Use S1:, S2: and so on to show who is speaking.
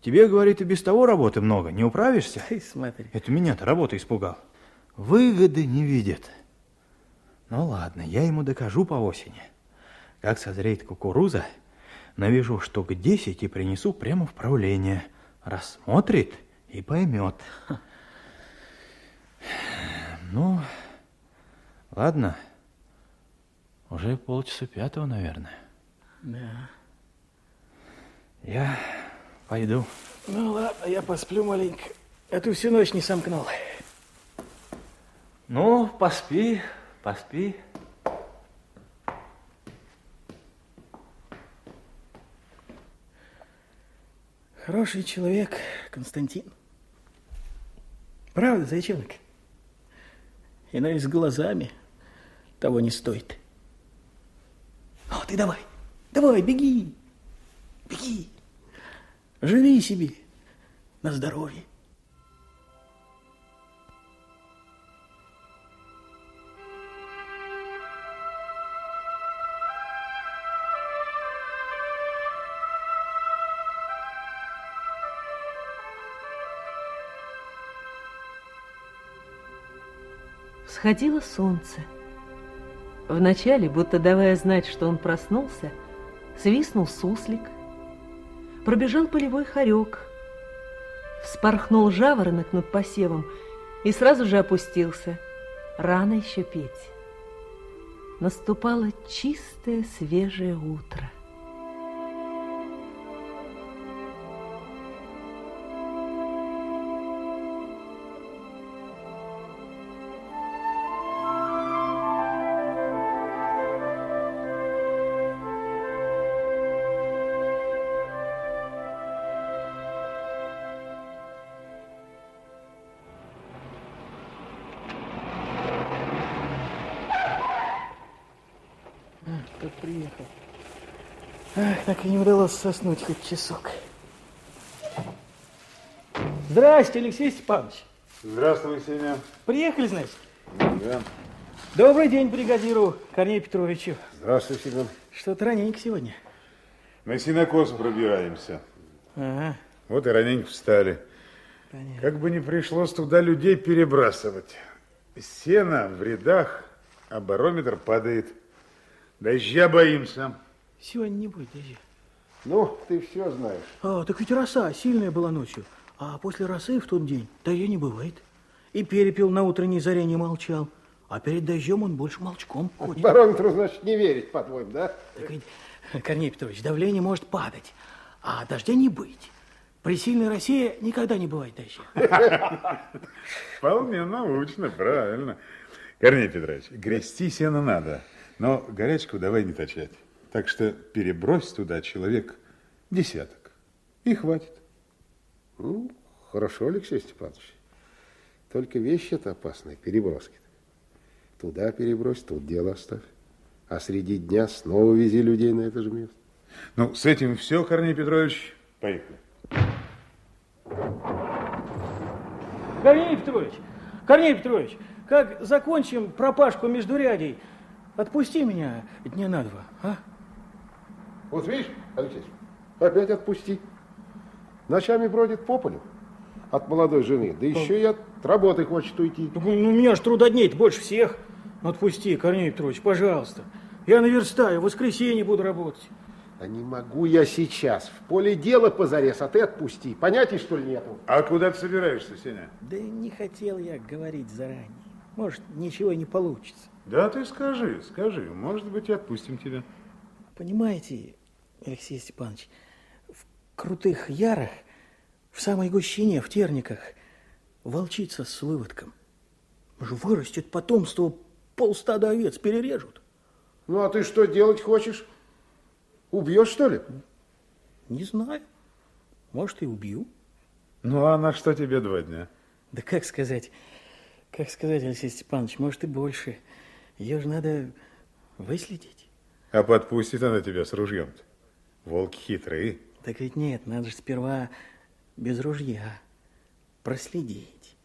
S1: Тебе, говорит, и без того работы много, не управишься?
S2: Ты смотри.
S1: Это меня-то работа испугал. Выгоды не видит. Ну ладно, я ему докажу по осени. Как созреет кукуруза, навяжу штук десять и принесу прямо в правление. Рассмотрит и поймет. Ну, ладно. Уже полчаса пятого, наверное.
S2: Да.
S1: Я пойду.
S2: Ну ладно, я посплю маленько. А ты всю ночь не сомкнул.
S1: Ну, поспи, поспи.
S2: Хороший человек, Константин. Правда, зайчонок? Иной с глазами того не стоит. О, ты давай, давай, беги, беги. Живи себе на здоровье.
S3: Всходило солнце. Вначале, будто давая знать, что он проснулся, свистнул суслик, пробежал полевой хорек, вспорхнул жаворонок над посевом и сразу же опустился. Рано еще петь. Наступало чистое свежее утро.
S2: Как приехал. Ах, так и не удалось соснуть хоть часок. Здрасте, Алексей Степанович.
S4: Здравствуй, Сеня.
S2: Приехали, значит?
S4: Да.
S2: Добрый день бригадиру Корнею Петровичу.
S4: Здравствуй, Семен.
S2: Что-то раненько сегодня.
S4: На синокос пробираемся.
S2: Ага,
S4: Вот и раненько встали.
S2: понятно.
S4: Как бы не пришлось туда людей перебрасывать. Сено в рядах, а барометр падает. Дождя боимся.
S2: Сегодня не будет дождя.
S4: Ну, ты все знаешь.
S2: А, так ведь роса сильная была ночью. А после росы в тот день дождя не бывает. И перепел на утренней заре не молчал. А перед дождем он больше молчком ходит.
S5: Барометру, значит, не верить, по-твоему, да?
S2: Так ведь, Корней Петрович, давление может падать, а дождя не быть. При сильной росе никогда не бывает дождя.
S4: Вполне научно, правильно. Корней Петрович, грести сено надо, но горячку давай не точать. Так что перебрось туда человек десяток. И хватит.
S5: Ну, хорошо, Алексей Степанович. Только вещи-то опасные, переброски. -то. Туда перебрось, тут дело оставь. А среди дня снова вези людей на это же место.
S4: Ну, с этим все, Корней Петрович. Поехали.
S2: Корней Петрович, Корней Петрович, как закончим пропашку междурядей, отпусти меня дня на два, а?
S5: Вот видишь, Алексей, опять отпусти. Ночами бродит по полю от молодой жены, да еще и от работы хочет уйти.
S2: Ну, у меня ж трудодней больше всех. Ну, Отпусти, Корней Петрович, пожалуйста. Я наверстаю, в воскресенье буду работать.
S5: Да не могу я сейчас. В поле дела позарез, а ты отпусти. Понятий, что ли, нету?
S4: А куда ты собираешься, Сеня?
S2: Да не хотел я говорить заранее. Может, ничего не получится.
S4: Да ты скажи, скажи. Может быть, и отпустим тебя.
S2: Понимаете, Алексей Степанович, в крутых ярах, в самой гущине, в терниках, волчица с выводком. Вырастет потомство, полстада овец перережут.
S5: Ну, а ты что делать хочешь? Убьешь, что ли?
S2: Не знаю. Может, и убью.
S4: Ну, а на что тебе два дня?
S2: Да как сказать, как сказать, Алексей Степанович, может, и больше. Ее же надо выследить.
S4: А подпустит она тебя с ружьем-то? Волки хитрые.
S2: Так ведь нет, надо же сперва без ружья проследить.